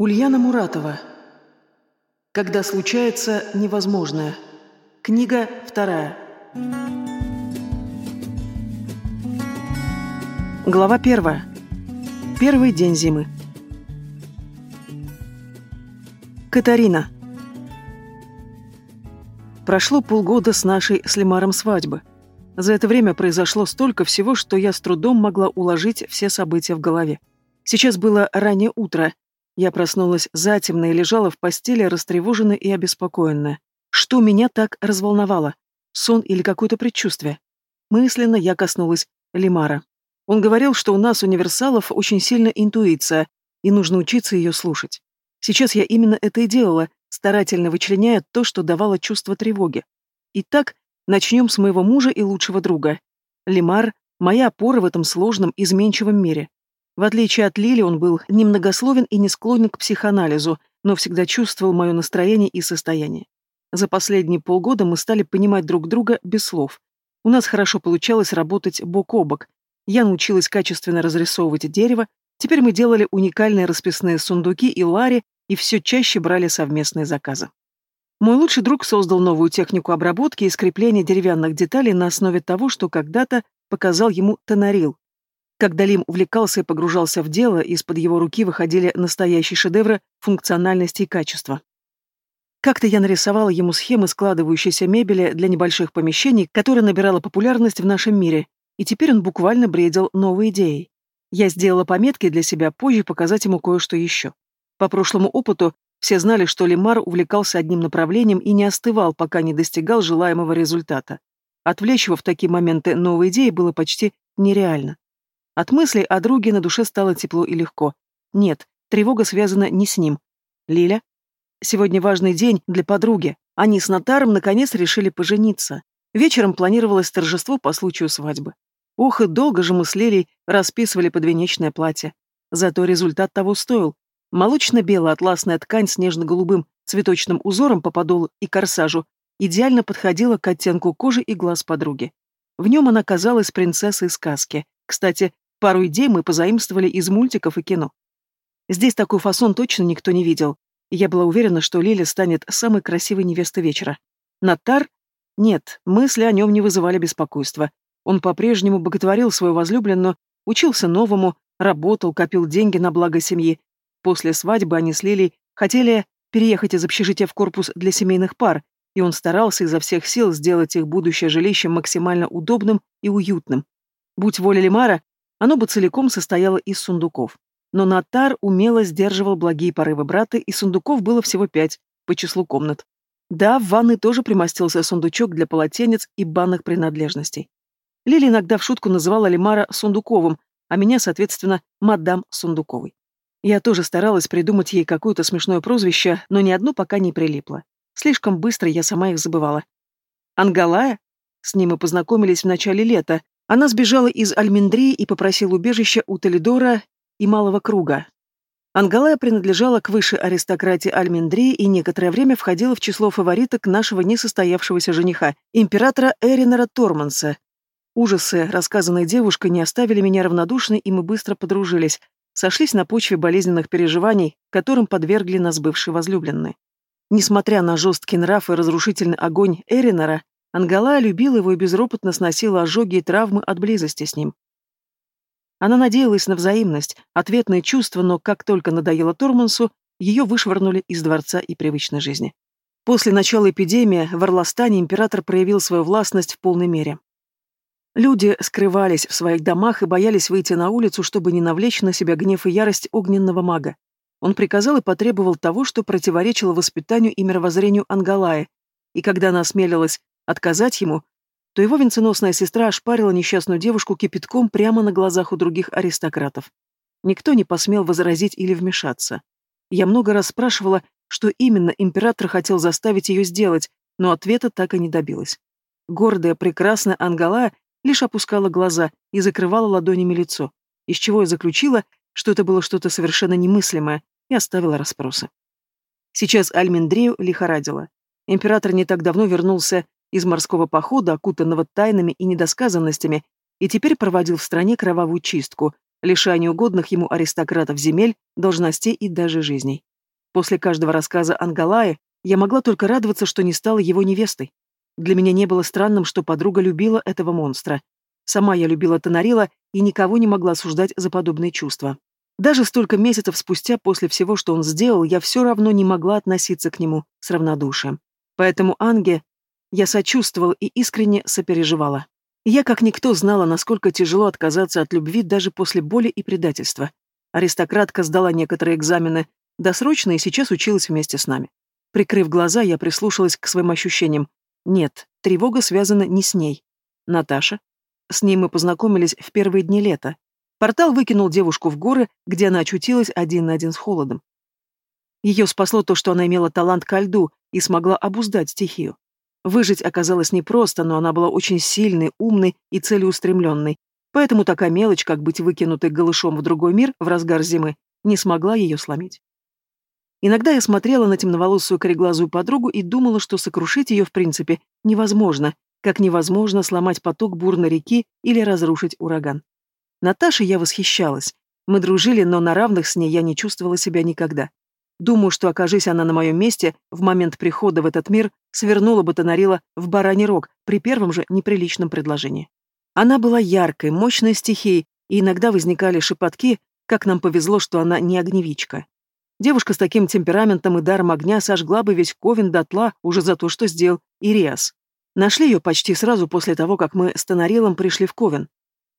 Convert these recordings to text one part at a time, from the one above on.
Ульяна Муратова. Когда случается невозможное. Книга вторая. Глава первая. Первый день зимы. Катарина. Прошло полгода с нашей с Лемаром свадьбы. За это время произошло столько всего, что я с трудом могла уложить все события в голове. Сейчас было раннее утро, я проснулась затемно и лежала в постели, растревоженная и обеспокоенная. Что меня так разволновало? Сон или какое-то предчувствие? Мысленно я коснулась Лимара. Он говорил, что у нас, универсалов, очень сильная интуиция, и нужно учиться ее слушать. Сейчас я именно это и делала, старательно вычленяя то, что давало чувство тревоги. Итак, начнем с моего мужа и лучшего друга. Лимар — моя опора в этом сложном, изменчивом мире. В отличие от Лили, он был немногословен и не склонен к психоанализу, но всегда чувствовал мое настроение и состояние. За последние полгода мы стали понимать друг друга без слов. У нас хорошо получалось работать бок о бок. Я научилась качественно разрисовывать дерево, теперь мы делали уникальные расписные сундуки и лари, и все чаще брали совместные заказы. Мой лучший друг создал новую технику обработки и скрепления деревянных деталей на основе того, что когда-то показал ему Тонарил, когда Лим увлекался и погружался в дело, из-под его руки выходили настоящие шедевры функциональности и качества. Как-то я нарисовала ему схемы складывающейся мебели для небольших помещений, которая набирала популярность в нашем мире, и теперь он буквально бредил новой идеей. Я сделала пометки для себя позже показать ему кое-что еще. По прошлому опыту все знали, что Лимар увлекался одним направлением и не остывал, пока не достигал желаемого результата. Отвлечь его в такие моменты новой идеи было почти нереально. От мыслей о друге на душе стало тепло и легко. Нет, тревога связана не с ним. Лиля? Сегодня важный день для подруги. Они с Натаром наконец решили пожениться. Вечером планировалось торжество по случаю свадьбы. Ох, и долго же мы с Лилей расписывали подвенечное платье. Зато результат того стоил. Молочно-белая атласная ткань с нежно-голубым цветочным узором по подолу и корсажу идеально подходила к оттенку кожи и глаз подруги. В нем она казалась принцессой сказки. Кстати, Пару идей мы позаимствовали из мультиков и кино. Здесь такой фасон точно никто не видел. Я была уверена, что Лиля станет самой красивой невестой вечера. Натар? Нет, мысли о нем не вызывали беспокойства. Он по-прежнему боготворил свою возлюбленную, учился новому, работал, копил деньги на благо семьи. После свадьбы они с Лилей хотели переехать из общежития в корпус для семейных пар, и он старался изо всех сил сделать их будущее жилище максимально удобным и уютным. Будь воля Лимара, оно бы целиком состояло из сундуков. Но Натар умело сдерживал благие порывы брата, и сундуков было всего пять, по числу комнат. Да, в ванной тоже примостился сундучок для полотенец и банных принадлежностей. Лили иногда в шутку называла Лимара Сундуковым, а меня, соответственно, мадам Сундуковой. Я тоже старалась придумать ей какое-то смешное прозвище, но ни одно пока не прилипло. Слишком быстро я сама их забывала. Ангалая? С ним мы познакомились в начале лета, она сбежала из Альминдрии и попросила убежища у Толидора и Малого Круга. Ангалая принадлежала к высшей аристократии Альминдрии и некоторое время входила в число фавориток нашего несостоявшегося жениха, императора Эринора Торманса. Ужасы, рассказанные девушкой, не оставили меня равнодушной, и мы быстро подружились, сошлись на почве болезненных переживаний, которым подвергли нас бывшие возлюбленные. Несмотря на жесткий нрав и разрушительный огонь Эринора, Ангалая любила его и безропотно сносила ожоги и травмы от близости с ним. Она надеялась на взаимность, ответные чувства, но как только надоело Тормансу, ее вышвырнули из дворца и привычной жизни. После начала эпидемии в Орластане император проявил свою властность в полной мере. Люди скрывались в своих домах и боялись выйти на улицу, чтобы не навлечь на себя гнев и ярость огненного мага. Он приказал и потребовал того, что противоречило воспитанию и мировоззрению Ангалаи, и когда она осмелилась отказать ему, то его венценосная сестра ошпарила несчастную девушку кипятком прямо на глазах у других аристократов. Никто не посмел возразить или вмешаться. Я много раз спрашивала, что именно император хотел заставить ее сделать, но ответа так и не добилась. Гордая, прекрасная Ангала лишь опускала глаза и закрывала ладонями лицо, из чего я заключила, что это было что-то совершенно немыслимое, и оставила расспросы. Сейчас Альмендрею лихорадила. Император не так давно вернулся из морского похода, окутанного тайнами и недосказанностями, и теперь проводил в стране кровавую чистку, лишая неугодных ему аристократов земель, должностей и даже жизней. После каждого рассказа Ангалая я могла только радоваться, что не стала его невестой. Для меня не было странным, что подруга любила этого монстра. Сама я любила Тонарила и никого не могла осуждать за подобные чувства. Даже столько месяцев спустя после всего, что он сделал, я все равно не могла относиться к нему с равнодушием. Поэтому Анге я сочувствовала и искренне сопереживала. Я, как никто, знала, насколько тяжело отказаться от любви даже после боли и предательства. Аристократка сдала некоторые экзамены досрочно и сейчас училась вместе с нами. Прикрыв глаза, я прислушалась к своим ощущениям. Нет, тревога связана не с ней. Наташа. С ней мы познакомились в первые дни лета. Портал выкинул девушку в горы, где она очутилась один на один с холодом. Ее спасло то, что она имела талант ко льду и смогла обуздать стихию. Выжить оказалось непросто, но она была очень сильной, умной и целеустремленной, поэтому такая мелочь, как быть выкинутой голышом в другой мир в разгар зимы, не смогла ее сломить. Иногда я смотрела на темноволосую кореглазую подругу и думала, что сокрушить ее в принципе невозможно, как невозможно сломать поток бурной реки или разрушить ураган. Наташей я восхищалась. Мы дружили, но на равных с ней я не чувствовала себя никогда. Думаю, что, окажись она на моем месте, в момент прихода в этот мир, свернула бы Тонарила в бараний рог при первом же неприличном предложении. Она была яркой, мощной стихией, и иногда возникали шепотки, как нам повезло, что она не огневичка. Девушка с таким темпераментом и даром огня сожгла бы весь Ковен дотла уже за то, что сделал Ириас. Нашли ее почти сразу после того, как мы с Тонарилом пришли в Ковен.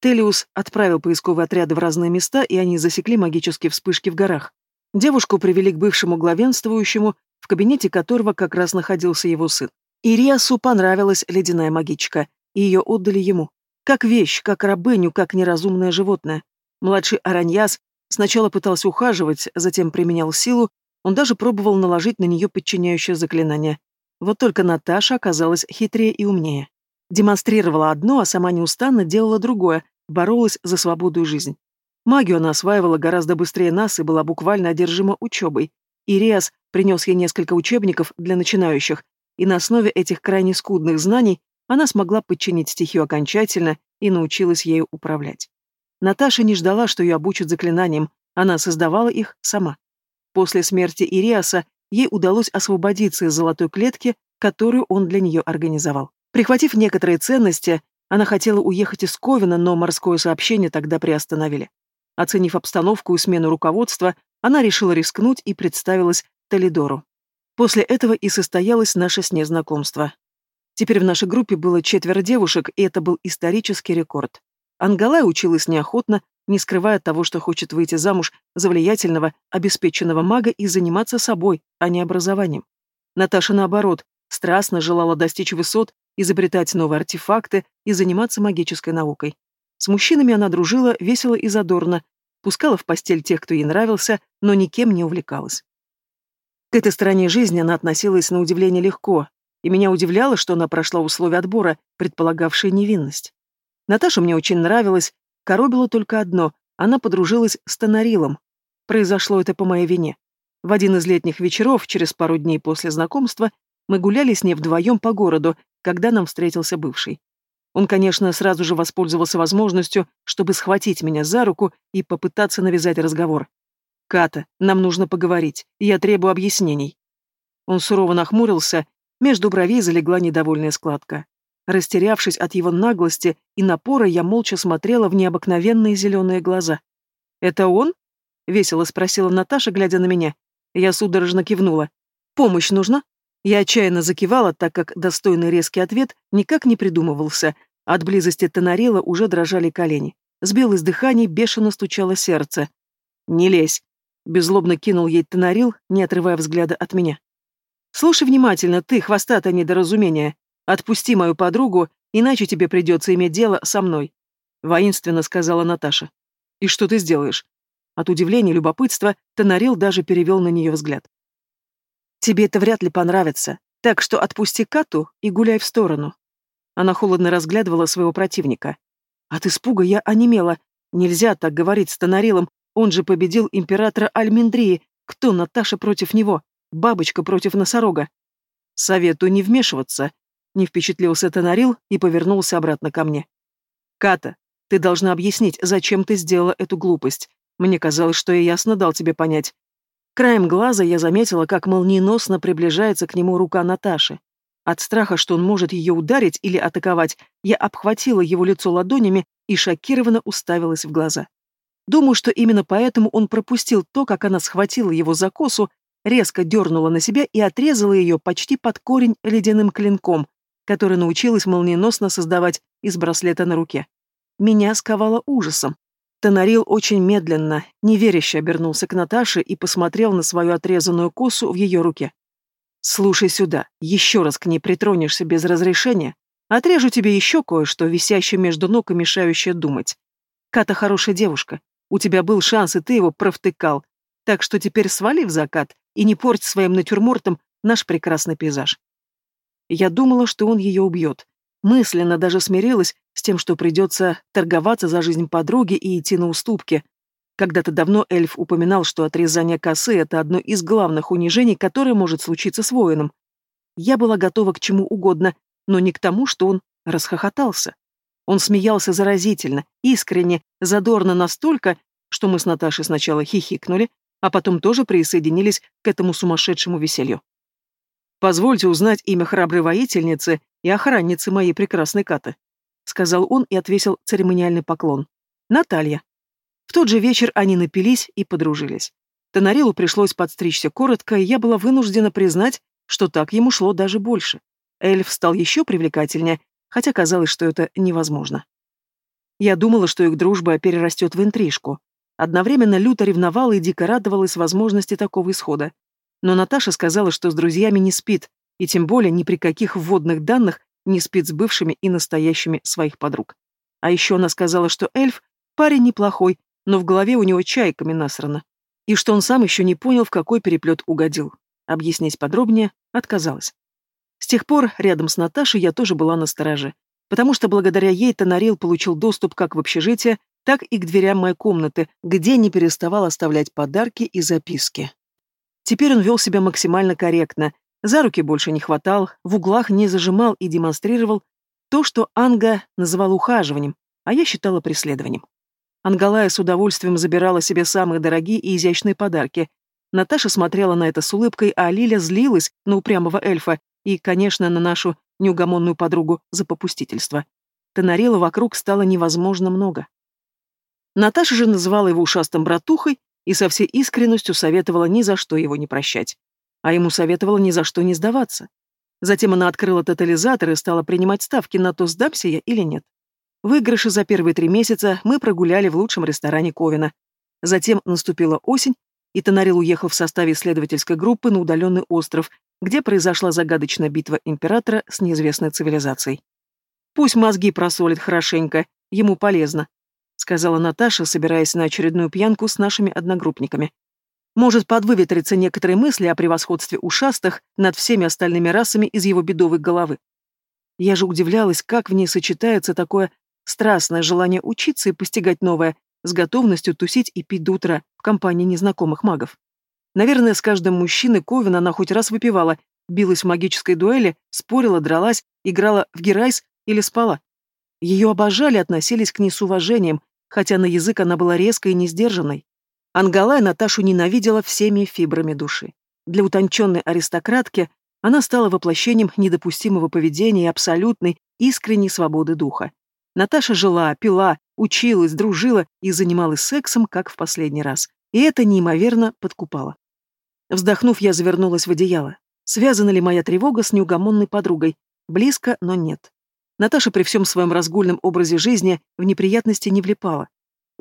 Телиус отправил поисковые отряды в разные места, и они засекли магические вспышки в горах. Девушку привели к бывшему главенствующему, в кабинете которого как раз находился его сын. Ириасу понравилась ледяная магичка, и ее отдали ему. Как вещь, как рабыню, как неразумное животное. Младший Араньяс сначала пытался ухаживать, затем применял силу, он даже пробовал наложить на нее подчиняющее заклинание. Вот только Наташа оказалась хитрее и умнее. Демонстрировала одно, а сама неустанно делала другое, боролась за свободу и жизнь. Магию она осваивала гораздо быстрее нас и была буквально одержима учебой. Ириас принес ей несколько учебников для начинающих, и на основе этих крайне скудных знаний она смогла подчинить стихию окончательно и научилась ею управлять. Наташа не ждала, что ее обучат заклинаниям, она создавала их сама. После смерти Ириаса ей удалось освободиться из золотой клетки, которую он для нее организовал. Прихватив некоторые ценности, она хотела уехать из Ковина, но морское сообщение тогда приостановили. Оценив обстановку и смену руководства, она решила рискнуть и представилась Толидору. После этого и состоялось наше с ней знакомство. Теперь в нашей группе было четверо девушек, и это был исторический рекорд. Ангалай училась неохотно, не скрывая того, что хочет выйти замуж за влиятельного, обеспеченного мага и заниматься собой, а не образованием. Наташа, наоборот, страстно желала достичь высот, изобретать новые артефакты и заниматься магической наукой. С мужчинами она дружила весело и задорно, пускала в постель тех, кто ей нравился, но никем не увлекалась. К этой стороне жизни она относилась на удивление легко, и меня удивляло, что она прошла условия отбора, предполагавшие невинность. Наташа мне очень нравилась, коробило только одно — она подружилась с Тонарилом. Произошло это по моей вине. В один из летних вечеров, через пару дней после знакомства, мы гуляли с ней вдвоем по городу, когда нам встретился бывший. Он, конечно, сразу же воспользовался возможностью, чтобы схватить меня за руку и попытаться навязать разговор. «Ката, нам нужно поговорить, я требую объяснений». Он сурово нахмурился, между бровей залегла недовольная складка. Растерявшись от его наглости и напора, я молча смотрела в необыкновенные зеленые глаза. «Это он?» — весело спросила Наташа, глядя на меня. Я судорожно кивнула. «Помощь нужна?» Я отчаянно закивала, так как достойный резкий ответ никак не придумывался. От близости Тонарила уже дрожали колени. Сбилось дыхание, бешено стучало сердце. «Не лезь!» — беззлобно кинул ей Тонарил, не отрывая взгляда от меня. «Слушай внимательно, ты, хвостатое недоразумение. Отпусти мою подругу, иначе тебе придется иметь дело со мной», — воинственно сказала Наташа. «И что ты сделаешь?» От удивления и любопытства Тонарил даже перевел на нее взгляд. Тебе это вряд ли понравится, так что отпусти Кату и гуляй в сторону. Она холодно разглядывала своего противника. От испуга я онемела. Нельзя так говорить с Тонарилом, он же победил императора Альминдрии. Кто Наташа против него? Бабочка против носорога. Советую не вмешиваться. Не впечатлился Тонарил и повернулся обратно ко мне. Ката, ты должна объяснить, зачем ты сделала эту глупость. Мне казалось, что я ясно дал тебе понять. Краем глаза я заметила, как молниеносно приближается к нему рука Наташи. От страха, что он может ее ударить или атаковать, я обхватила его лицо ладонями и шокированно уставилась в глаза. Думаю, что именно поэтому он пропустил то, как она схватила его за косу, резко дернула на себя и отрезала ее почти под корень ледяным клинком, который научилась молниеносно создавать из браслета на руке. Меня сковало ужасом. Тонарил очень медленно, неверяще обернулся к Наташе и посмотрел на свою отрезанную косу в ее руке. «Слушай сюда, еще раз к ней притронешься без разрешения, отрежу тебе еще кое-что, висящее между ног и мешающее думать. Ката хорошая девушка, у тебя был шанс, и ты его провтыкал, так что теперь свали в закат и не порть своим натюрмортом наш прекрасный пейзаж». Я думала, что он ее убьет, Мысленно даже смирилась с тем, что придется торговаться за жизнь подруги и идти на уступки. Когда-то давно эльф упоминал, что отрезание косы — это одно из главных унижений, которое может случиться с воином. Я была готова к чему угодно, но не к тому, что он расхохотался. Он смеялся заразительно, искренне, задорно настолько, что мы с Наташей сначала хихикнули, а потом тоже присоединились к этому сумасшедшему веселью. «Позвольте узнать имя храброй воительницы и охранницы моей прекрасной Каты», — сказал он и отвесил церемониальный поклон. «Наталья». В тот же вечер они напились и подружились. Тонарилу пришлось подстричься коротко, и я была вынуждена признать, что так ему шло даже больше. Эльф стал еще привлекательнее, хотя казалось, что это невозможно. Я думала, что их дружба перерастет в интрижку. Одновременно люто ревновала и дико радовалась возможности такого исхода. Но Наташа сказала, что с друзьями не спит, и тем более ни при каких вводных данных не спит с бывшими и настоящими своих подруг. А еще она сказала, что эльф — парень неплохой, но в голове у него чайками насрано. И что он сам еще не понял, в какой переплет угодил. Объяснить подробнее отказалась. С тех пор рядом с Наташей я тоже была на стороже, потому что благодаря ей Тонарил получил доступ как в общежитие, так и к дверям моей комнаты, где не переставал оставлять подарки и записки. Теперь он вел себя максимально корректно, за руки больше не хватал, в углах не зажимал и демонстрировал то, что Анга называл ухаживанием, а я считала преследованием. Ангалая с удовольствием забирала себе самые дорогие и изящные подарки. Наташа смотрела на это с улыбкой, а Лиля злилась на упрямого эльфа и, конечно, на нашу неугомонную подругу за попустительство. Тонарела вокруг стало невозможно много. Наташа же называла его ушастым братухой и со всей искренностью советовала ни за что его не прощать а ему советовала ни за что не сдаваться. Затем она открыла тотализатор и стала принимать ставки на то, сдамся я или нет. Выигрыши за первые три месяца мы прогуляли в лучшем ресторане Ковина. Затем наступила осень, и Тонарил уехал в составе исследовательской группы на удаленный остров, где произошла загадочная битва императора с неизвестной цивилизацией. «Пусть мозги просолит хорошенько, ему полезно», — сказала Наташа, собираясь на очередную пьянку с нашими одногруппниками. Может подвыветриться некоторые мысли о превосходстве ушастых над всеми остальными расами из его бедовой головы. Я же удивлялась, как в ней сочетается такое страстное желание учиться и постигать новое, с готовностью тусить и пить до утра в компании незнакомых магов. Наверное, с каждым мужчиной Ковина она хоть раз выпивала, билась в магической дуэли, спорила, дралась, играла в герайс или спала. Ее обожали, относились к ней с уважением, хотя на язык она была резкой и несдержанной. Ангалай Наташу ненавидела всеми фибрами души. Для утонченной аристократки она стала воплощением недопустимого поведения и абсолютной, искренней свободы духа. Наташа жила, пила, училась, дружила и занималась сексом, как в последний раз. И это неимоверно подкупало. Вздохнув, я завернулась в одеяло. Связана ли моя тревога с неугомонной подругой? Близко, но нет. Наташа при всем своем разгульном образе жизни в неприятности не влипала.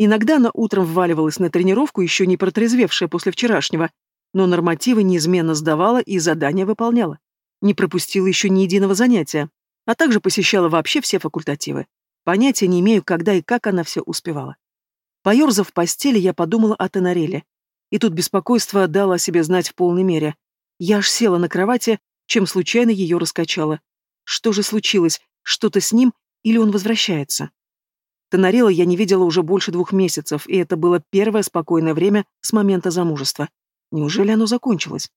Иногда она утром вваливалась на тренировку, еще не протрезвевшая после вчерашнего, но нормативы неизменно сдавала и задания выполняла. Не пропустила еще ни единого занятия, а также посещала вообще все факультативы. Понятия не имею, когда и как она все успевала. Поерзав в постели, я подумала о Тенареле. И тут беспокойство дало о себе знать в полной мере. Я аж села на кровати, чем случайно ее раскачала. Что же случилось? Что-то с ним или он возвращается? Тонарила я не видела уже больше двух месяцев, и это было первое спокойное время с момента замужества. Неужели оно закончилось?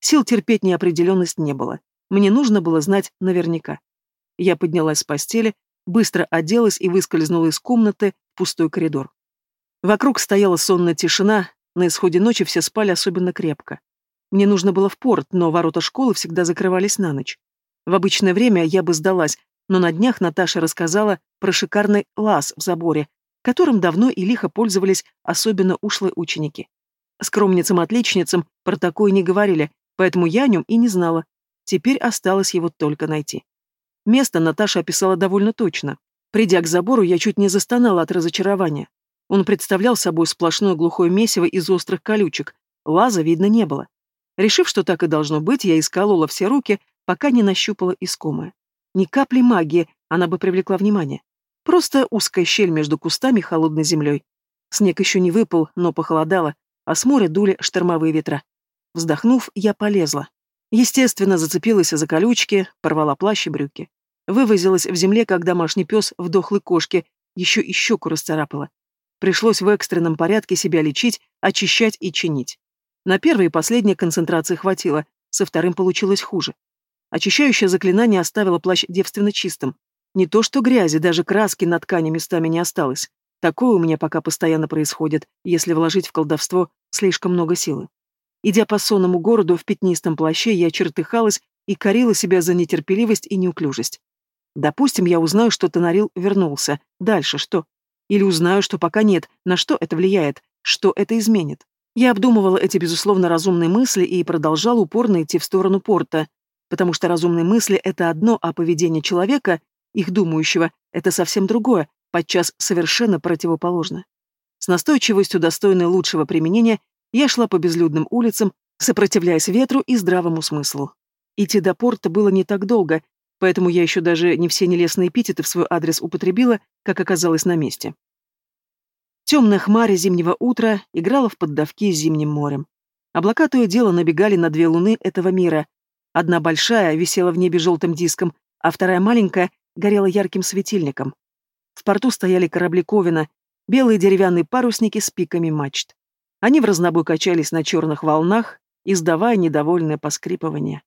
Сил терпеть неопределенность не было. Мне нужно было знать наверняка. Я поднялась с постели, быстро оделась и выскользнула из комнаты в пустой коридор. Вокруг стояла сонная тишина, На исходе ночи все спали особенно крепко. Мне нужно было в порт, но ворота школы всегда закрывались на ночь. В обычное время я бы сдалась, но на днях Наташа рассказала про шикарный лаз в заборе, которым давно и лихо пользовались особенно ушлые ученики. Скромницам-отличницам про такое не говорили, поэтому я о нем и не знала. Теперь осталось его только найти. Место Наташа описала довольно точно. Придя к забору, я чуть не застонала от разочарования. Он представлял собой сплошное глухое месиво из острых колючек. Лаза видно не было. Решив, что так и должно быть, я исколола все руки, пока не нащупала искомое. Ни капли магии, она бы привлекла внимание. Просто узкая щель между кустами холодной землей. Снег еще не выпал, но похолодало, а с моря дули штормовые ветра. Вздохнув, я полезла. Естественно, зацепилась за колючки, порвала плащ и брюки. Вывозилась в земле, как домашний пес в дохлой кошке, еще и щеку расцарапала. Пришлось в экстренном порядке себя лечить, очищать и чинить. На первой и последней концентрации хватило, со вторым получилось хуже. Очищающее заклинание оставило плащ девственно чистым. Не то что грязи, даже краски на ткани местами не осталось. Такое у меня пока постоянно происходит, если вложить в колдовство слишком много силы. Идя по сонному городу в пятнистом плаще, я чертыхалась и корила себя за нетерпеливость и неуклюжесть. Допустим, я узнаю, что Тонарил вернулся. Дальше что? Или узнаю, что пока нет, на что это влияет, что это изменит. Я обдумывала эти, безусловно, разумные мысли и продолжала упорно идти в сторону порта, потому что разумные мысли — это одно, а поведение человека их думающего, это совсем другое, подчас совершенно противоположно. С настойчивостью, достойной лучшего применения, я шла по безлюдным улицам, сопротивляясь ветру и здравому смыслу. Идти до порта было не так долго, поэтому я еще даже не все нелестные эпитеты в свой адрес употребила, как оказалось на месте. Темная хмарь зимнего утра играла в поддавки с зимним морем. Облака то и дело набегали на две луны этого мира. Одна большая висела в небе желтым диском, а вторая маленькая горела ярким светильником. В порту стояли корабли Ковина, белые деревянные парусники с пиками мачт. Они в разнобой качались на черных волнах, издавая недовольное поскрипывание.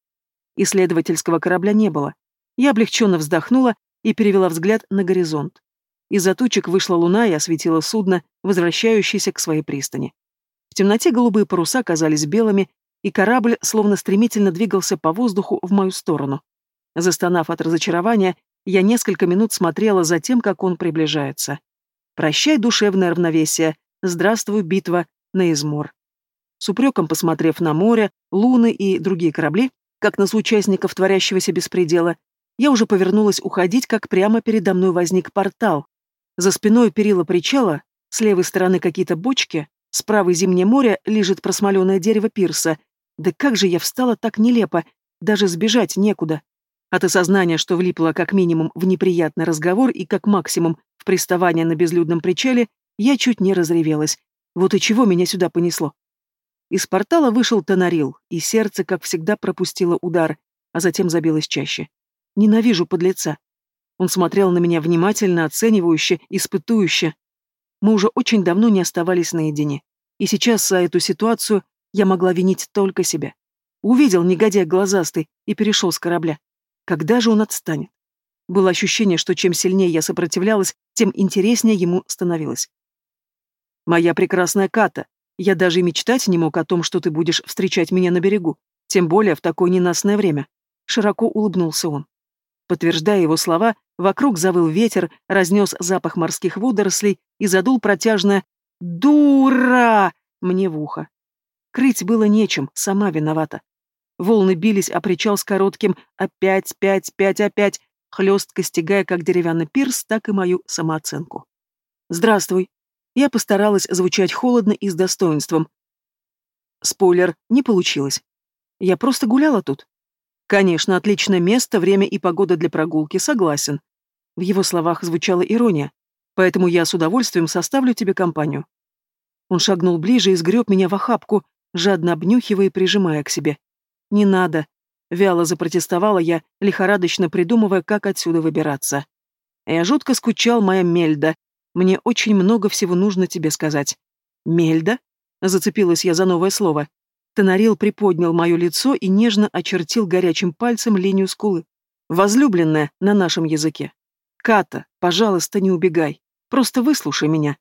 Исследовательского корабля не было. Я облегченно вздохнула и перевела взгляд на горизонт. Из-за тучек вышла луна и осветила судно, возвращающееся к своей пристани. В темноте голубые паруса казались белыми, и корабль словно стремительно двигался по воздуху в мою сторону. Застонав от разочарования, я несколько минут смотрела за тем, как он приближается. Прощай, душевное равновесие. Здравствуй, битва на измор. С упреком посмотрев на море, луны и другие корабли, как на соучастников творящегося беспредела, я уже повернулась уходить, как прямо передо мной возник портал. За спиной перила причала, с левой стороны какие-то бочки, с правой зимнее море лежит просмоленное дерево пирса. Да как же я встала так нелепо, даже сбежать некуда. От осознания, что влипла как минимум в неприятный разговор и как максимум в приставание на безлюдном причале, я чуть не разревелась. Вот и чего меня сюда понесло. Из портала вышел Тонарил, и сердце, как всегда, пропустило удар, а затем забилось чаще. Ненавижу подлеца. Он смотрел на меня внимательно, оценивающе, испытующе. Мы уже очень давно не оставались наедине. И сейчас за эту ситуацию я могла винить только себя. Увидел негодяй глазастый и перешел с корабля. Когда же он отстанет? Было ощущение, что чем сильнее я сопротивлялась, тем интереснее ему становилось. «Моя прекрасная Ката, я даже и мечтать не мог о том, что ты будешь встречать меня на берегу, тем более в такое ненастное время», — широко улыбнулся он. Подтверждая его слова, вокруг завыл ветер, разнес запах морских водорослей и задул протяжное «Дура!» мне в ухо. Крыть было нечем, сама виновата. Волны бились о причал с коротким «опять, пять, пять, опять», хлестко стягая как деревянный пирс, так и мою самооценку. «Здравствуй». Я постаралась звучать холодно и с достоинством. Спойлер, не получилось. Я просто гуляла тут. Конечно, отличное место, время и погода для прогулки, согласен. В его словах звучала ирония. Поэтому я с удовольствием составлю тебе компанию. Он шагнул ближе и сгреб меня в охапку, жадно обнюхивая и прижимая к себе. «Не надо», — вяло запротестовала я, лихорадочно придумывая, как отсюда выбираться. «Я жутко скучал, моя Мельда. Мне очень много всего нужно тебе сказать». «Мельда?» — зацепилась я за новое слово. Тонарил приподнял мое лицо и нежно очертил горячим пальцем линию скулы. «Возлюбленная на нашем языке. Ката, пожалуйста, не убегай. Просто выслушай меня».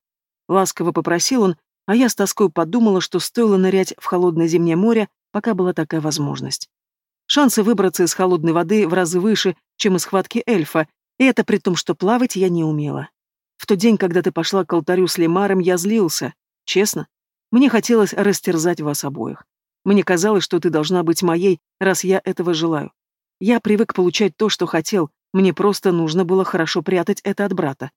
Ласково попросил он, А я с тоской подумала, что стоило нырять в холодное зимнее море, пока была такая возможность. Шансы выбраться из холодной воды в разы выше, чем из схватки эльфа, и это при том, что плавать я не умела. В тот день, когда ты пошла к алтарю с Лемаром, я злился. Честно. Мне хотелось растерзать вас обоих. Мне казалось, что ты должна быть моей, раз я этого желаю. Я привык получать то, что хотел, мне просто нужно было хорошо прятать это от брата.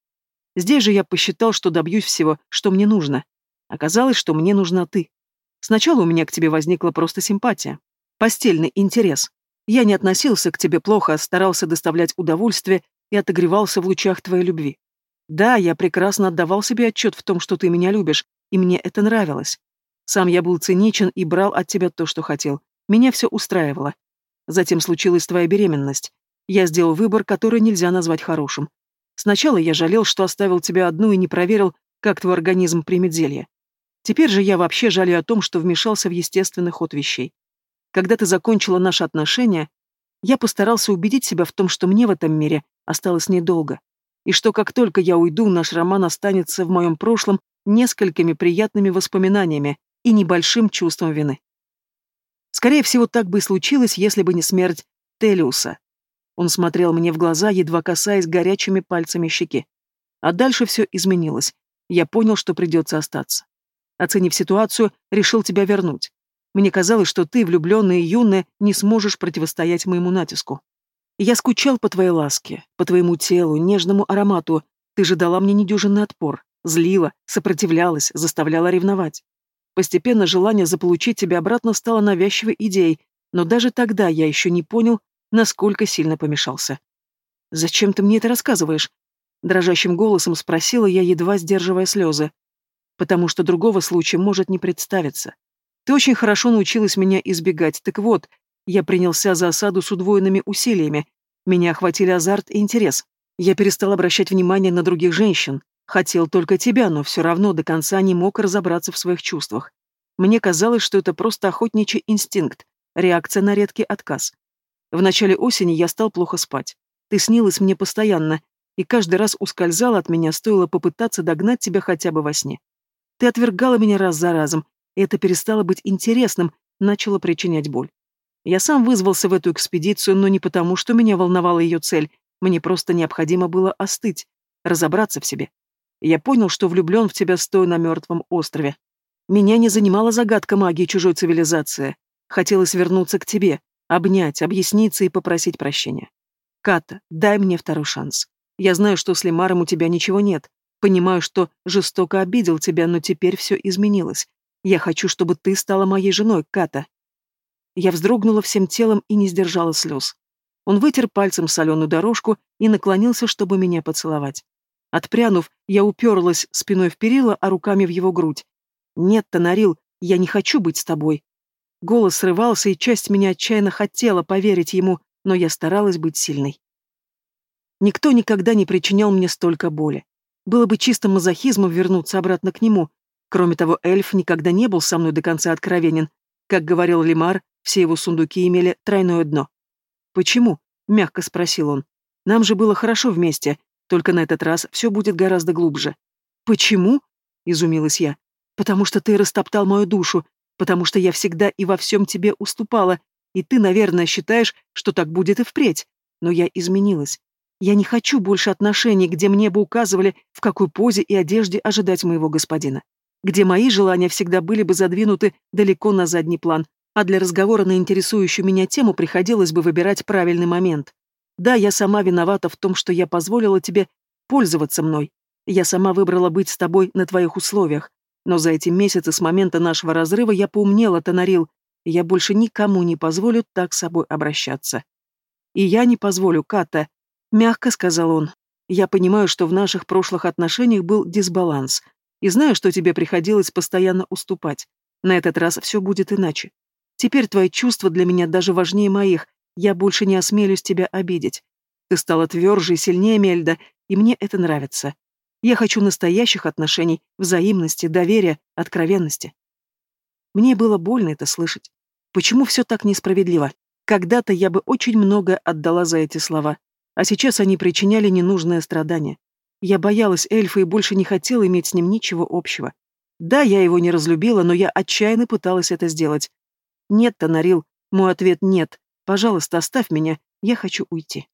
Здесь же я посчитал, что добьюсь всего, что мне нужно. Оказалось, что мне нужна ты. Сначала у меня к тебе возникла просто симпатия. Постельный интерес. Я не относился к тебе плохо, а старался доставлять удовольствие и отогревался в лучах твоей любви. Да, я прекрасно отдавал себе отчет в том, что ты меня любишь, и мне это нравилось. Сам я был циничен и брал от тебя то, что хотел. Меня все устраивало. Затем случилась твоя беременность. Я сделал выбор, который нельзя назвать хорошим. Сначала я жалел, что оставил тебя одну и не проверил, как твой организм примет зелье. Теперь же я вообще жалею о том, что вмешался в естественный ход вещей. Когда ты закончила наши отношения, я постарался убедить себя в том, что мне в этом мире осталось недолго и что как только я уйду, наш роман останется в моем прошлом несколькими приятными воспоминаниями и небольшим чувством вины. Скорее всего, так бы и случилось, если бы не смерть Телиуса. Он смотрел мне в глаза, едва касаясь горячими пальцами щеки. А дальше все изменилось. Я понял, что придется остаться. Оценив ситуацию, решил тебя вернуть. Мне казалось, что ты, влюбленная и юная, не сможешь противостоять моему натиску. Я скучал по твоей ласке, по твоему телу, нежному аромату. Ты же дала мне недюжинный отпор, злила, сопротивлялась, заставляла ревновать. Постепенно желание заполучить тебя обратно стало навязчивой идеей, но даже тогда я еще не понял, насколько сильно помешался. «Зачем ты мне это рассказываешь?» Дрожащим голосом спросила я, едва сдерживая слезы. «Потому что другого случая может не представиться. Ты очень хорошо научилась меня избегать, так вот, я принялся за осаду с удвоенными усилиями. Меня охватили азарт и интерес. Я перестал обращать внимание на других женщин. Хотел только тебя, но все равно до конца не мог разобраться в своих чувствах. Мне казалось, что это просто охотничий инстинкт, реакция на редкий отказ. В начале осени я стал плохо спать. Ты снилась мне постоянно, и каждый раз ускользала от меня, стоило попытаться догнать тебя хотя бы во сне. Ты отвергала меня раз за разом, и это перестало быть интересным, начало причинять боль. Я сам вызвался в эту экспедицию, но не потому, что меня волновала ее цель, мне просто необходимо было остыть, разобраться в себе. Я понял, что влюблен в тебя, стоя на мертвом острове. Меня не занимала загадка магии чужой цивилизации. Хотелось вернуться к тебе, обнять, объясниться и попросить прощения. Ката, дай мне второй шанс. Я знаю, что с Лемаром у тебя ничего нет. Понимаю, что жестоко обидел тебя, но теперь все изменилось. Я хочу, чтобы ты стала моей женой, Ката. Я вздрогнула всем телом и не сдержала слез. Он вытер пальцем соленую дорожку и наклонился, чтобы меня поцеловать. Отпрянув, я уперлась спиной в перила, а руками в его грудь. «Нет, Тонарил, я не хочу быть с тобой». Голос срывался, и часть меня отчаянно хотела поверить ему, но я старалась быть сильной. Никто никогда не причинял мне столько боли. Было бы чистым мазохизмом вернуться обратно к нему. Кроме того, эльф никогда не был со мной до конца откровенен. Как говорил Лимар, все его сундуки имели тройное дно. «Почему?» — мягко спросил он. «Нам же было хорошо вместе, только на этот раз все будет гораздо глубже». «Почему?» — изумилась я. «Потому что ты растоптал мою душу, потому что я всегда и во всем тебе уступала, и ты, наверное, считаешь, что так будет и впредь. Но я изменилась. Я не хочу больше отношений, где мне бы указывали, в какой позе и одежде ожидать моего господина. Где мои желания всегда были бы задвинуты далеко на задний план, а для разговора на интересующую меня тему приходилось бы выбирать правильный момент. Да, я сама виновата в том, что я позволила тебе пользоваться мной. Я сама выбрала быть с тобой на твоих условиях. Но за эти месяцы с момента нашего разрыва я поумнела, Тонарил, я больше никому не позволю так с собой обращаться. И я не позволю, Ката, мягко сказал он. Я понимаю, что в наших прошлых отношениях был дисбаланс, и знаю, что тебе приходилось постоянно уступать. На этот раз все будет иначе. Теперь твои чувства для меня даже важнее моих. Я больше не осмелюсь тебя обидеть. Ты стала тверже и сильнее Мельда, и мне это нравится. Я хочу настоящих отношений, взаимности, доверия, откровенности. Мне было больно это слышать. Почему все так несправедливо? Когда-то я бы очень многое отдала за эти слова, а сейчас они причиняли ненужное страдание. Я боялась эльфа и больше не хотела иметь с ним ничего общего. Да, я его не разлюбила, но я отчаянно пыталась это сделать. Нет, Тонарил, мой ответ нет. Пожалуйста, оставь меня, я хочу уйти.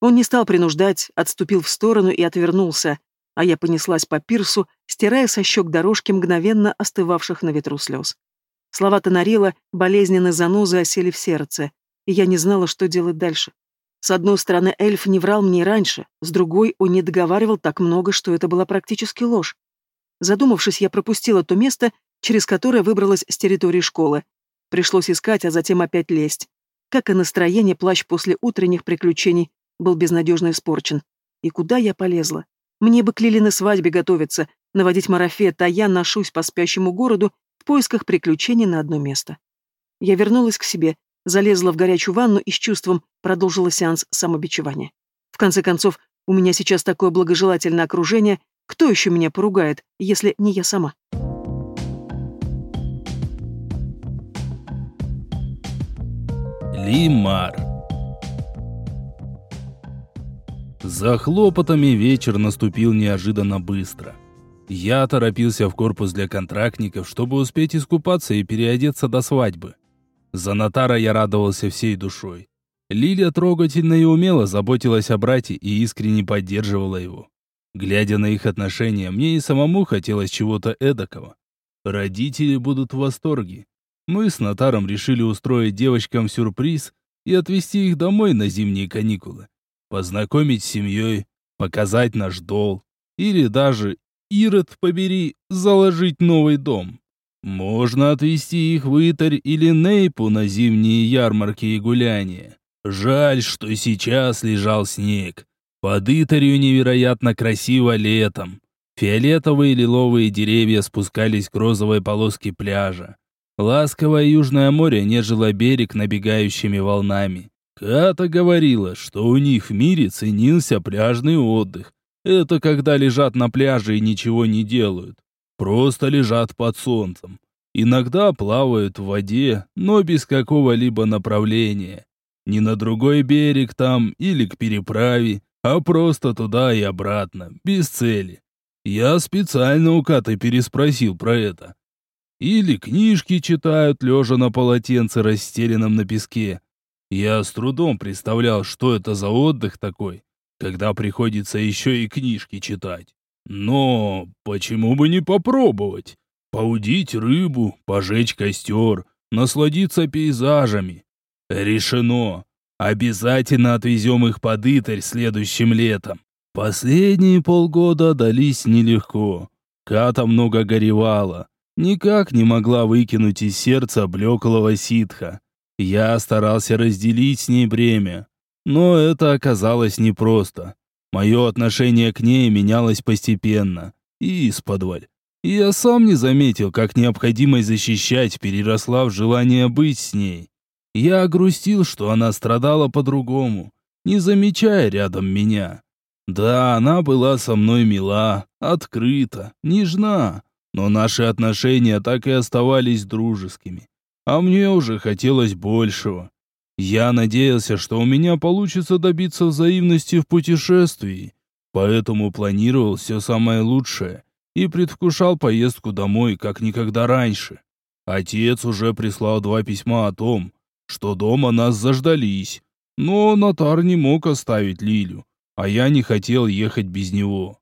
Он не стал принуждать, отступил в сторону и отвернулся, а я понеслась по пирсу, стирая со щек дорожки мгновенно остывавших на ветру слез. Слова Тонарила болезненной занозы осели в сердце, и я не знала, что делать дальше. С одной стороны, эльф не врал мне раньше, с другой, он не договаривал так много, что это была практически ложь. Задумавшись, я пропустила то место, через которое выбралась с территории школы. Пришлось искать, а затем опять лезть. Как и настроение, плащ после утренних приключений был безнадежно испорчен. И куда я полезла? Мне бы к Лилиной свадьбе готовиться, наводить марафет, а я ношусь по спящему городу в поисках приключений на одно место. Я вернулась к себе, залезла в горячую ванну и с чувством продолжила сеанс самобичевания. В конце концов, у меня сейчас такое благожелательное окружение, кто еще меня поругает, если не я сама? Лимар За хлопотами вечер наступил неожиданно быстро. Я торопился в корпус для контрактников, чтобы успеть искупаться и переодеться до свадьбы. За Натара я радовался всей душой. Лилия трогательно и умело заботилась о брате и искренне поддерживала его. Глядя на их отношения, мне и самому хотелось чего-то эдакого. Родители будут в восторге. Мы с Натаром решили устроить девочкам сюрприз и отвезти их домой на зимние каникулы. Познакомить с семьей, показать наш дол. Или даже, Ирод побери, заложить новый дом. Можно отвезти их в Итарь или Нейпу на зимние ярмарки и гуляния. Жаль, что сейчас лежал снег. Под Итарью невероятно красиво летом. Фиолетовые и лиловые деревья спускались к розовой полоске пляжа. Ласковое южное море нежило берег набегающими волнами. Ката говорила, что у них в мире ценился пляжный отдых. Это когда лежат на пляже и ничего не делают. Просто лежат под солнцем. Иногда плавают в воде, но без какого-либо направления. Не на другой берег там или к переправе, а просто туда и обратно, без цели. Я специально у Каты переспросил про это. Или книжки читают, лежа на полотенце, расстеленном на песке. Я с трудом представлял, что это за отдых такой, когда приходится еще и книжки читать. Но почему бы не попробовать? Поудить рыбу, пожечь костер, насладиться пейзажами. Решено. Обязательно отвезем их под Итарь следующим летом. Последние полгода дались нелегко. Ката много горевала. Никак не могла выкинуть из сердца блеклого ситха. Я старался разделить с ней бремя. Но это оказалось непросто. Мое отношение к ней менялось постепенно. И исподволь. Я сам не заметил, как необходимость защищать переросла в желание быть с ней. Я грустил, что она страдала по-другому, не замечая рядом меня. Да, она была со мной мила, открыта, нежна, но наши отношения так и оставались дружескими. А мне уже хотелось большего. Я надеялся, что у меня получится добиться взаимности в путешествии, поэтому планировал все самое лучшее и предвкушал поездку домой, как никогда раньше. Отец уже прислал два письма о том, что дома нас заждались, но Натар не мог оставить Лилю, а я не хотел ехать без него.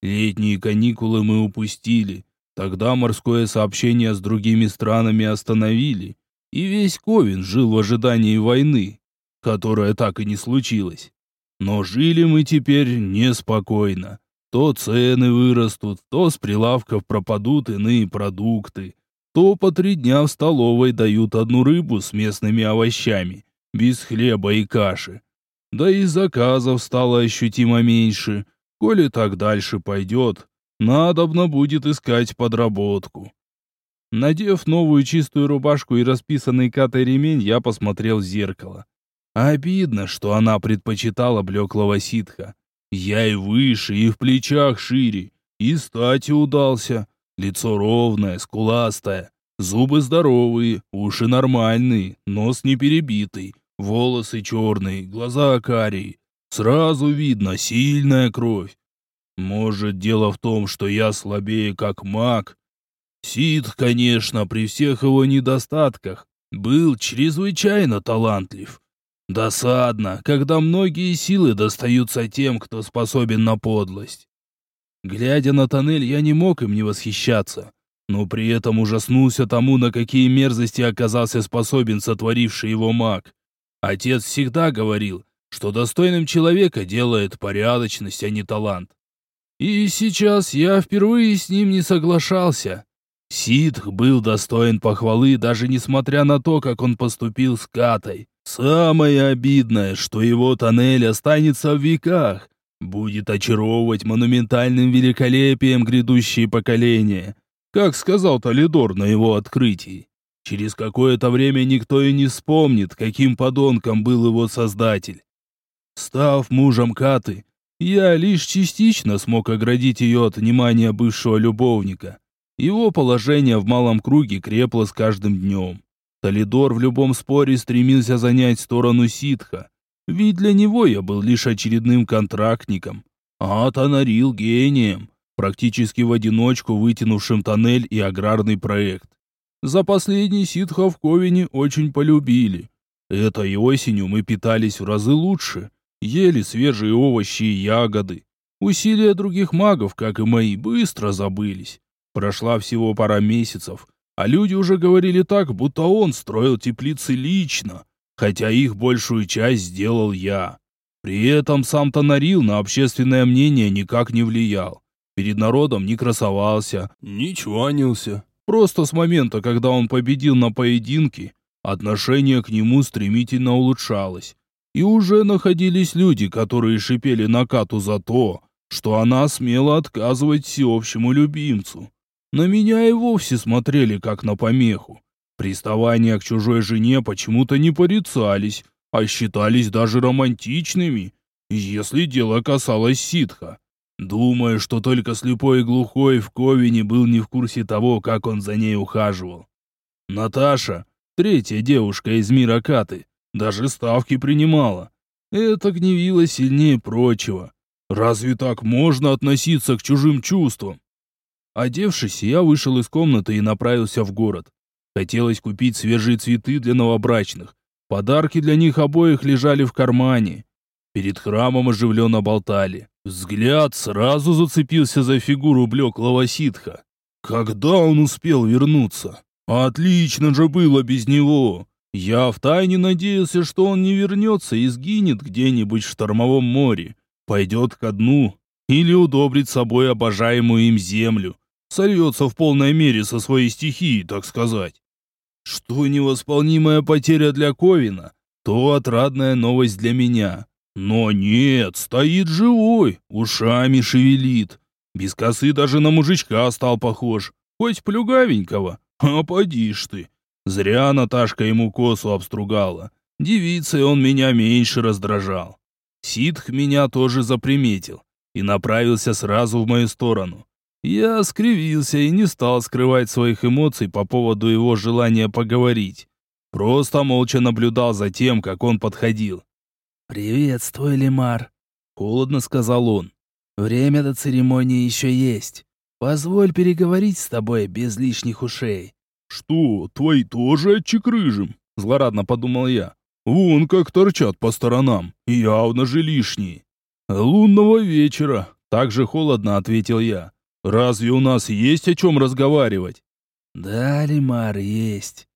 Летние каникулы мы упустили, тогда морское сообщение с другими странами остановили, и весь Ковен жил в ожидании войны, которая так и не случилась. Но жили мы теперь неспокойно. То цены вырастут, то с прилавков пропадут иные продукты, то по три дня в столовой дают одну рыбу с местными овощами, без хлеба и каши. Да и заказов стало ощутимо меньше. Коли так дальше пойдет, надобно будет искать подработку. Надев новую чистую рубашку и расписанный катой ремень, я посмотрел в зеркало. Обидно, что она предпочитала блеклого ситха. Я и выше, и в плечах шире, и стати удался. Лицо ровное, скуластое, зубы здоровые, уши нормальные, нос не перебитый, волосы черные, глаза карие. Сразу видно сильная кровь. Может, дело в том, что я слабее как маг? Сид, конечно, при всех его недостатках, был чрезвычайно талантлив. Досадно, когда многие силы достаются тем, кто способен на подлость. Глядя на тоннель, я не мог им не восхищаться, но при этом ужаснулся тому, на какие мерзости оказался способен сотворивший его маг. Отец всегда говорил, что достойным человека делает порядочность, а не талант. И сейчас я впервые с ним не соглашался. Ситх был достоин похвалы, даже несмотря на то, как он поступил с Катой. Самое обидное, что его тоннель останется в веках, будет очаровывать монументальным великолепием грядущие поколения, как сказал Толидор на его открытии. Через какое-то время никто и не вспомнит, каким подонком был его создатель. Став мужем Каты, я лишь частично смог оградить ее от внимания бывшего любовника. Его положение в малом круге крепло с каждым днем. Толидор в любом споре стремился занять сторону ситха, ведь для него я был лишь очередным контрактником, а Танарил гением, практически в одиночку вытянувшим тоннель и аграрный проект. За последний ситха в Ковине очень полюбили. Этой осенью мы питались в разы лучше, ели свежие овощи и ягоды. Усилия других магов, как и мои, быстро забылись. Прошла всего пара месяцев, а люди уже говорили так, будто он строил теплицы лично, хотя их большую часть сделал я. При этом сам Тонарил на общественное мнение никак не влиял. Перед народом не красовался, не чванился. Просто с момента, когда он победил на поединке, отношение к нему стремительно улучшалось. И уже находились люди, которые шипели на Кату за то, что она смела отказывать всеобщему любимцу. На меня и вовсе смотрели как на помеху. Приставания к чужой жене почему-то не порицались, а считались даже романтичными, если дело касалось ситха. Думаю, что только слепой и глухой в Ковине был не в курсе того, как он за ней ухаживал. Наташа, третья девушка из мира Каты, даже ставки принимала. Это гневило сильнее прочего. Разве так можно относиться к чужим чувствам? Одевшись, я вышел из комнаты и направился в город. Хотелось купить свежие цветы для новобрачных. Подарки для них обоих лежали в кармане. Перед храмом оживленно болтали. Взгляд сразу зацепился за фигуру блеклого ситха. Когда он успел вернуться? Отлично же было без него. Я втайне надеялся, что он не вернется и сгинет где-нибудь в штормовом море, пойдет ко дну или удобрит собой обожаемую им землю сольется в полной мере со своей стихией, так сказать. Что невосполнимая потеря для Ковина, то отрадная новость для меня. Но нет, стоит живой, ушами шевелит. Без косы даже на мужичка стал похож, хоть плюгавенького. А поди ж ты. Зря Наташка ему косу обстругала. Девицей он меня меньше раздражал. Ситх меня тоже заприметил и направился сразу в мою сторону. Я скривился и не стал скрывать своих эмоций по поводу его желания поговорить. Просто молча наблюдал за тем, как он подходил. «Приветствую, Лемар», — холодно сказал он. «Время до церемонии еще есть. Позволь переговорить с тобой без лишних ушей». «Что, твои тоже отчекрыжим?» — злорадно подумал я. «Вон как торчат по сторонам, явно же лишние». «Лунного вечера», — так же холодно ответил я. Разве у нас есть о чем разговаривать? Да, Лимар, есть.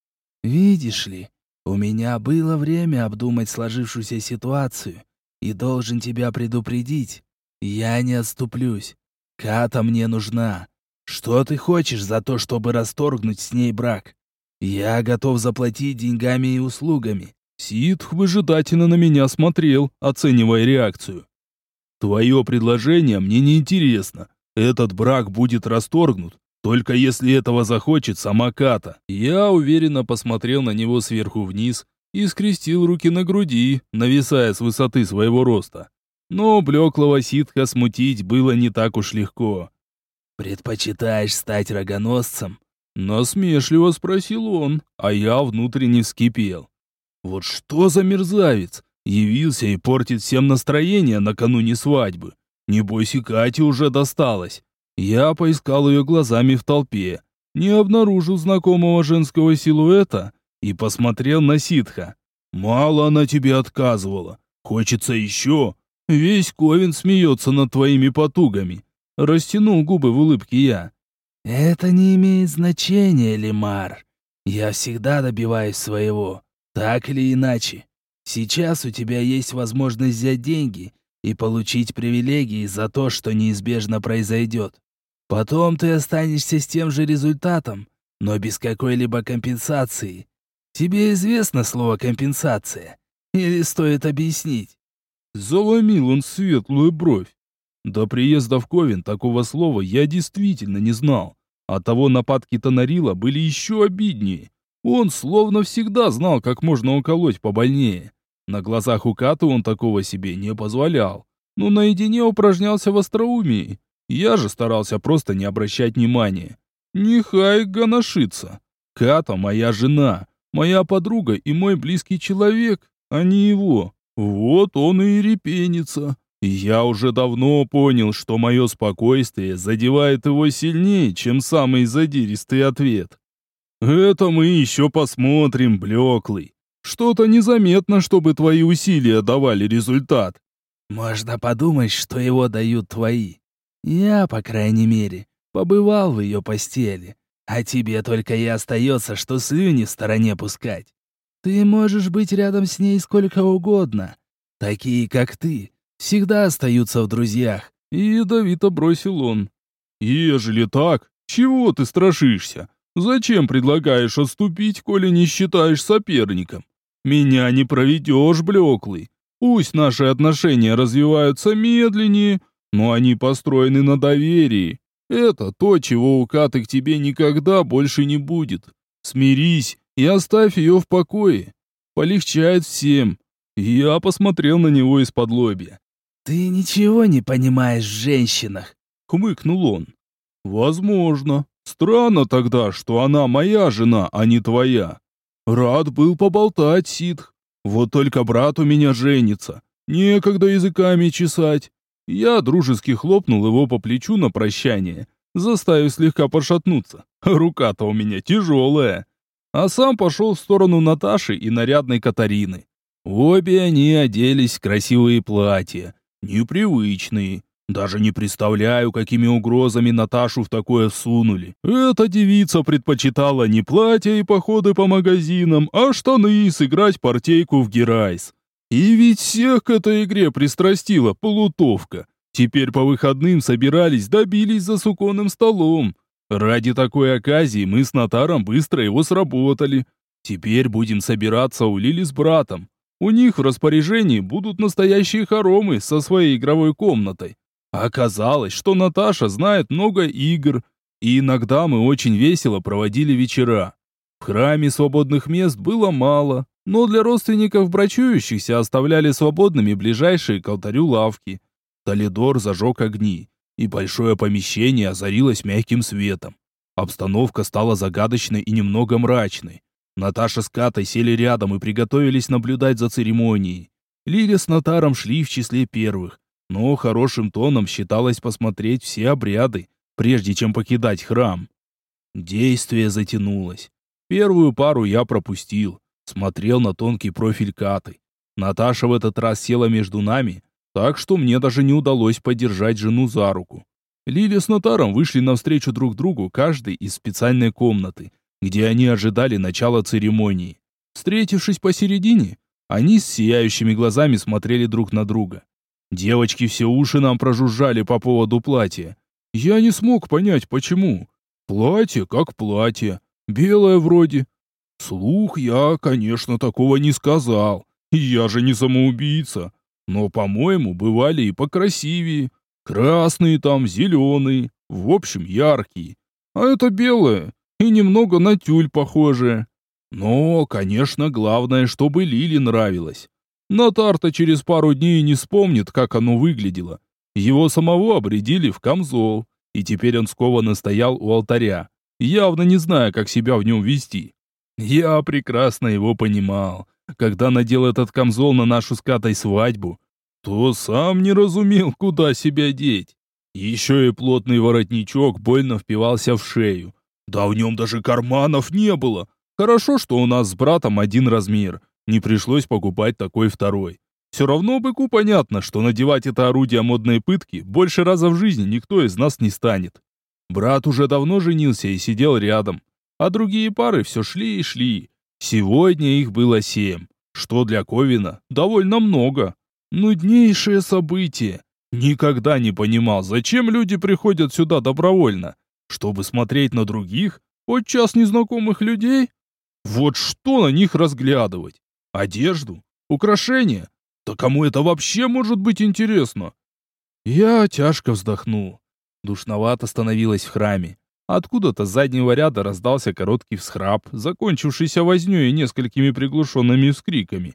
Видишь ли, у меня было время обдумать сложившуюся ситуацию и должен тебя предупредить. Я не отступлюсь. Ката мне нужна. Что ты хочешь за то, чтобы расторгнуть с ней брак? Я готов заплатить деньгами и услугами. Ситх выжидательно на меня смотрел, оценивая реакцию. Твое предложение мне не интересно. Этот брак будет расторгнут, только если этого захочет сама Ката. Я уверенно посмотрел на него сверху вниз и скрестил руки на груди, нависая с высоты своего роста. Но блеклого ситха смутить было не так уж легко. «Предпочитаешь стать рогоносцем?» Насмешливо спросил он, а я внутренне вскипел. Вот что за мерзавец! Явился и портит всем настроение накануне свадьбы. Небось и Кате уже досталось. Я поискал ее глазами в толпе, не обнаружил знакомого женского силуэта и посмотрел на ситха. Мало она тебе отказывала. Хочется еще. Весь Ковен смеется над твоими потугами. Растянул губы в улыбке я. Это не имеет значения, Лимар. Я всегда добиваюсь своего, так или иначе. Сейчас у тебя есть возможность взять деньги и получить привилегии за то, что неизбежно произойдет. Потом ты останешься с тем же результатом, но без какой-либо компенсации. Тебе известно слово «компенсация»? Или стоит объяснить?» Заломил он светлую бровь. До приезда в Ковен такого слова я действительно не знал. А того нападки Тонарила были еще обиднее. Он словно всегда знал, как можно уколоть побольнее. На глазах у Каты он такого себе не позволял. Но наедине упражнялся в остроумии. Я же старался просто не обращать внимания. Нехай гоношится. Ката моя жена, моя подруга и мой близкий человек, а не его. Вот он и репенится. Я уже давно понял, что мое спокойствие задевает его сильнее, чем самый задиристый ответ. Это мы еще посмотрим, блеклый. Что-то незаметно, чтобы твои усилия давали результат. Можно подумать, что его дают твои. Я, по крайней мере, побывал в ее постели. А тебе только и остается, что слюни в стороне пускать. Ты можешь быть рядом с ней сколько угодно. Такие, как ты, всегда остаются в друзьях. И ядовито бросил он. Ежели так, чего ты страшишься? Зачем предлагаешь отступить, коли не считаешь соперником? Меня не проведешь, блеклый. Пусть наши отношения развиваются медленнее, но они построены на доверии. Это то, чего у Каты к тебе никогда больше не будет. Смирись и оставь ее в покое. Полегчает всем. Я посмотрел на него из-под лобья. «Ты ничего не понимаешь в женщинах», — хмыкнул он. «Возможно. Странно тогда, что она моя жена, а не твоя. Рад был поболтать, Ситх. Вот только брат у меня женится. Некогда языками чесать. Я дружески хлопнул его по плечу на прощание, заставив слегка пошатнуться. Рука-то у меня тяжелая. А сам пошел в сторону Наташи и нарядной Катарины. Обе они оделись в красивые платья, непривычные. Даже не представляю, какими угрозами Наташу в такое всунули. Эта девица предпочитала не платья и походы по магазинам, а штаны и сыграть партейку в Герайс. И ведь всех к этой игре пристрастила полутовка. Теперь по выходным собирались, добились за суконным столом. Ради такой оказии мы с Натаром быстро его сработали. Теперь будем собираться у Лили с братом. У них в распоряжении будут настоящие хоромы со своей игровой комнатой. Оказалось, что Наташа знает много игр, и иногда мы очень весело проводили вечера. В храме свободных мест было мало, но для родственников брачующихся оставляли свободными ближайшие к алтарю лавки. Толидор зажег огни, и большое помещение озарилось мягким светом. Обстановка стала загадочной и немного мрачной. Наташа с Катой сели рядом и приготовились наблюдать за церемонией. Лиля с Натаром шли в числе первых, но хорошим тоном считалось посмотреть все обряды, прежде чем покидать храм. Действие затянулось. Первую пару я пропустил, смотрел на тонкий профиль Каты. Наташа в этот раз села между нами, так что мне даже не удалось подержать жену за руку. Лиля с Натаром вышли навстречу друг другу, каждый из специальной комнаты, где они ожидали начала церемонии. Встретившись посередине, они с сияющими глазами смотрели друг на друга. Девочки все уши нам прожужжали по поводу платья. Я не смог понять, почему. Платье как платье, белое вроде. Слух я, конечно, такого не сказал. Я же не самоубийца. Но, по-моему, бывали и покрасивее. Красные там, зеленые, в общем, яркие. А это белое и немного на тюль похожее. Но, конечно, главное, чтобы Лили нравилось. Натарта через пару дней не вспомнит, как оно выглядело. Его самого обредили в камзол, и теперь он скованно стоял у алтаря, явно не зная, как себя в нем вести. Я прекрасно его понимал. Когда надел этот камзол на нашу с свадьбу, что сам не разумел, куда себя деть. Еще и плотный воротничок больно впивался в шею. Да в нем даже карманов не было. Хорошо, что у нас с братом один размер. Не пришлось покупать такой второй. Все равно быку понятно, что надевать это орудие модной пытки больше раза в жизни никто из нас не станет. Брат уже давно женился и сидел рядом, а другие пары все шли и шли. Сегодня их было семь, что для Ковина довольно много. Нуднейшее событие. Никогда не понимал, зачем люди приходят сюда добровольно. Чтобы смотреть на других, хоть час незнакомых людей? Вот что на них разглядывать? Одежду? Украшения? Да кому это вообще может быть интересно? Я тяжко вздохнул. Душновато становилось в храме. Откуда-то с заднего ряда раздался короткий всхрап, закончившийся вознёй и несколькими приглушенными вскриками.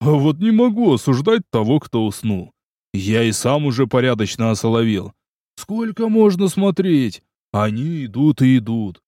А вот не могу осуждать того, кто уснул. Я и сам уже порядочно осоловел. Сколько можно смотреть? Они идут и идут.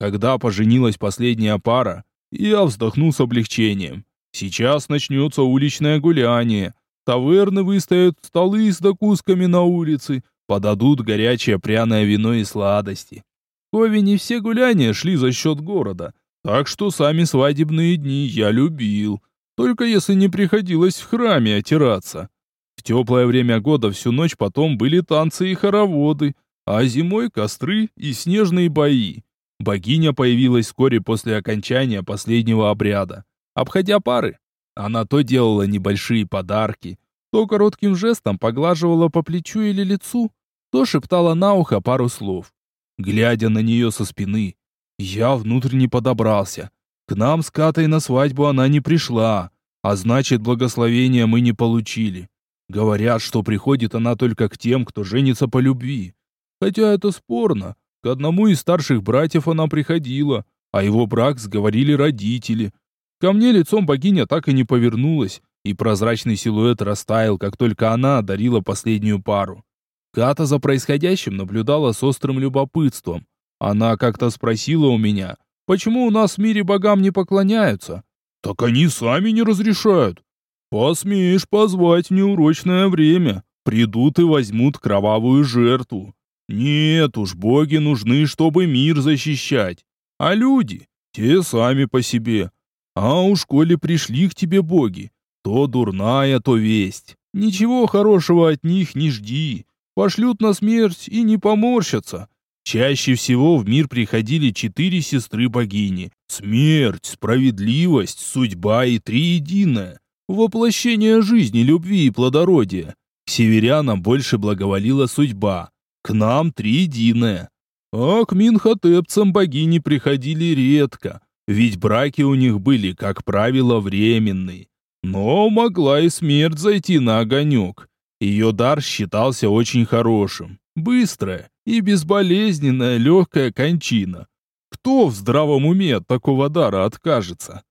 Когда поженилась последняя пара, я вздохнул с облегчением. Сейчас начнется уличное гуляние. Таверны выставят столы с докусками на улице, подадут горячее пряное вино и сладости. В Ковине все гуляния шли за счет города, так что сами свадебные дни я любил, только если не приходилось в храме отираться. В теплое время года всю ночь потом были танцы и хороводы, а зимой костры и снежные бои. Богиня появилась вскоре после окончания последнего обряда. Обходя пары, она то делала небольшие подарки, то коротким жестом поглаживала по плечу или лицу, то шептала на ухо пару слов. Глядя на нее со спины, я внутренне подобрался. К нам с Катой на свадьбу она не пришла, а значит, благословения мы не получили. Говорят, что приходит она только к тем, кто женится по любви. Хотя это спорно. К одному из старших братьев она приходила, а его брак сговорили родители – Ко мне лицом богиня так и не повернулась, и прозрачный силуэт растаял, как только она одарила последнюю пару. Ката за происходящим наблюдала с острым любопытством. Она как-то спросила у меня, почему у нас в мире богам не поклоняются? Так они сами не разрешают. Посмеешь позвать в неурочное время, придут и возьмут кровавую жертву. Нет уж, боги нужны, чтобы мир защищать. А люди, те сами по себе. А уж коли пришли к тебе боги, то дурная, то весть. Ничего хорошего от них не жди. Пошлют на смерть и не поморщатся. Чаще всего в мир приходили четыре сестры-богини. Смерть, справедливость, судьба и триединое. Воплощение жизни, любви и плодородия. К северянам больше благоволила судьба. К нам триединое. А к минхотепцам богини приходили редко, ведь браки у них были, как правило, временные. Но могла и смерть зайти на огонек. Ее дар считался очень хорошим. Быстрая и безболезненная легкая кончина. Кто в здравом уме от такого дара откажется?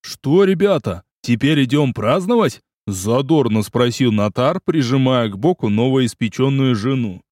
«Что, ребята, теперь идем праздновать?» Задорно спросил Натар, прижимая к боку новоиспеченную жену.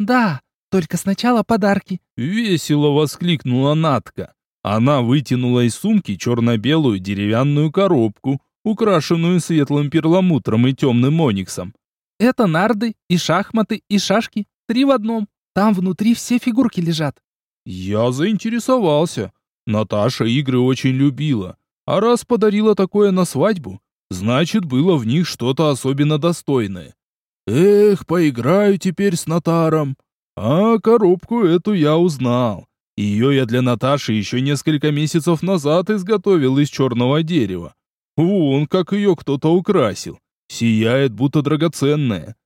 «Да, только сначала подарки», — весело воскликнула Натка. Она вытянула из сумки черно-белую деревянную коробку, украшенную светлым перламутром и темным ониксом. «Это нарды и шахматы и шашки. Три в одном. Там внутри все фигурки лежат». Я заинтересовался. Наташа игры очень любила. А раз подарила такое на свадьбу, значит, было в них что-то особенно достойное. Эх, поиграю теперь с Натаром. А коробку эту я узнал. Ее я для Наташи еще несколько месяцев назад изготовил из черного дерева. Вон, как ее кто-то украсил. Сияет, будто драгоценная.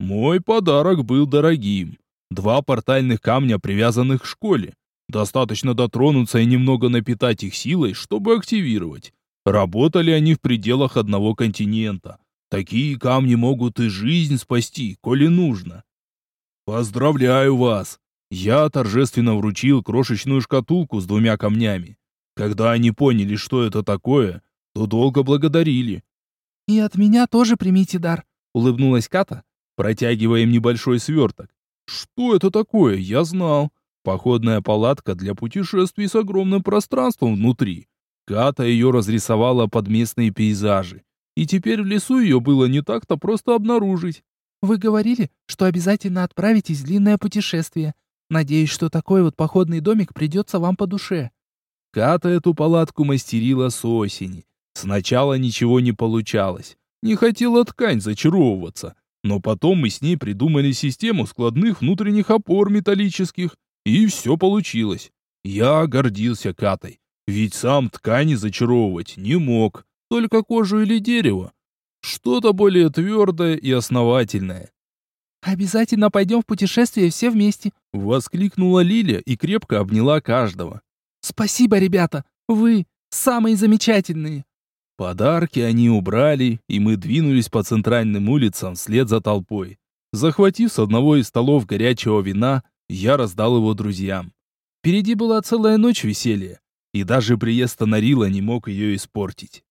Мой подарок был дорогим. Два портальных камня, привязанных к школе. Достаточно дотронуться и немного напитать их силой, чтобы активировать. Работали они в пределах одного континента. Такие камни могут и жизнь спасти, коли нужно. Поздравляю вас! Я торжественно вручил крошечную шкатулку с двумя камнями. Когда они поняли, что это такое, то долго благодарили. «И от меня тоже примите дар», — улыбнулась Ката, протягивая им небольшой сверток. «Что это такое? Я знал. Походная палатка для путешествий с огромным пространством внутри. Ката ее разрисовала под местные пейзажи. и теперь в лесу ее было не так-то просто обнаружить. Вы говорили, что обязательно отправитесь в длинное путешествие. Надеюсь, что такой вот походный домик придется вам по душе. Ката эту палатку мастерила с осени. Сначала ничего не получалось. Не хотела ткань зачаровываться. Но потом мы с ней придумали систему складных внутренних опор металлических, и все получилось. Я гордился Катой, ведь сам ткани зачаровывать не мог, только кожу или дерево. Что-то более твердое и основательное. «Обязательно пойдем в путешествие все вместе», — воскликнула Лиля и крепко обняла каждого. «Спасибо, ребята! Вы самые замечательные!» Подарки они убрали, и мы двинулись по центральным улицам вслед за толпой. Захватив с одного из столов горячего вина, я раздал его друзьям. Впереди была целая ночь веселья, и даже приезд Танарила не мог ее испортить.